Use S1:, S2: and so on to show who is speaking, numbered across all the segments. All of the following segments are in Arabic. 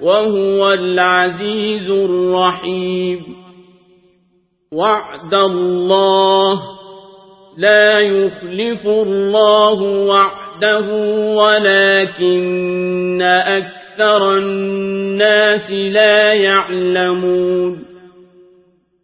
S1: وهو العزيز الرحيم. وعد الله لا يخلف الله وعده ولكن أكثر الناس لا يعلمون.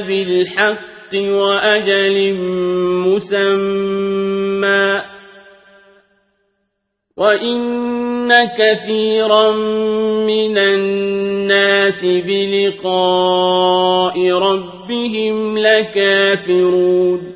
S1: بالحق وأجل مسمى. وإن كثيرا من الناس بلقاء ربهم لكافرون.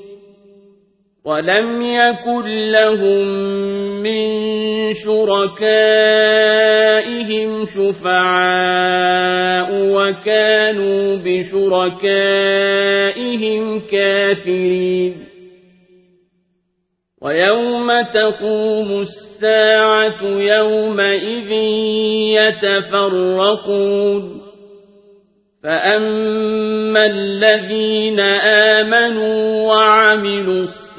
S1: ولم يكن لهم من شركائهم شفعاء وكانوا بشركائهم كافرين. ويوم تقوم الساعة يومئذ يتفرقون. فأما الذين آمنوا وعملوا الصالحات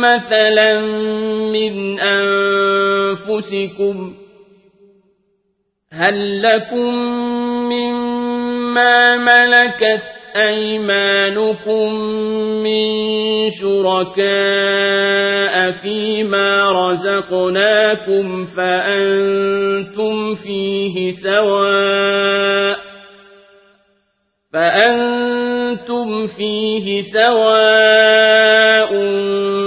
S1: مثلا من أنفسكم هل لكم مما ملكت أيمانكم من شركاء فيما رزقناكم فأنتم فيه سواء فأنتم فيه سواء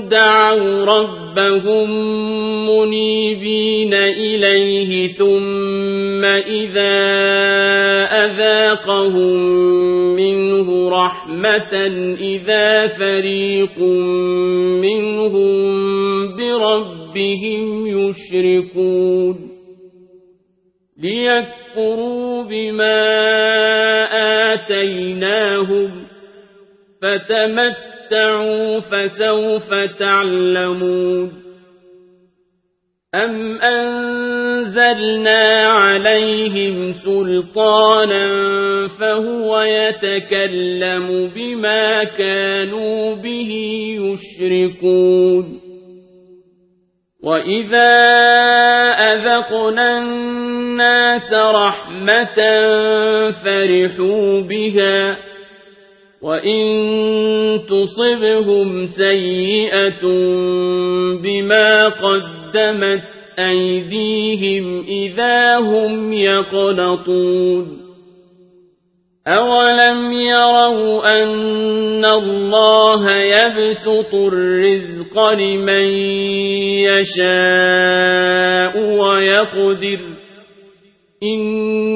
S1: دعوا ربهم منيبين إليه ثم إذا أذاقهم منه رحمة إذا فريق منهم بربهم يشركون ليكفروا بما آتيناهم فتمتعوا فسوف تعلمون أم أنزلنا عليهم سلطانا فهو يتكلم بما كانوا به يشركون وإذا أذقنا الناس رحمة فرحوا بها وإن تصبهم سيئة بما قدمت أيديهم إذا هم يقنطون أولم يروا أن الله يبسط الرزق لمن يشاء ويقدر إن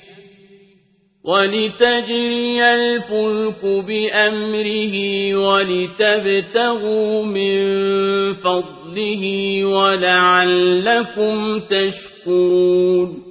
S1: ولتجري الفلك بأمره ولتبتغوا من فضله ولعلكم تشكرون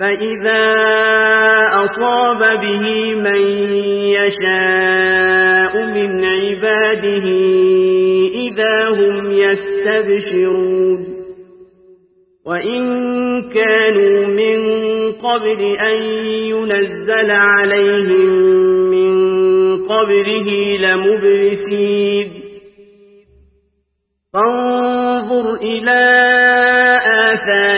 S2: فإذا أصاب به من يشاء من عباده إذا هم يستبشرون. وإن كانوا من قبل أن ينزل عليهم من قبله لمبرسين فانظر إلى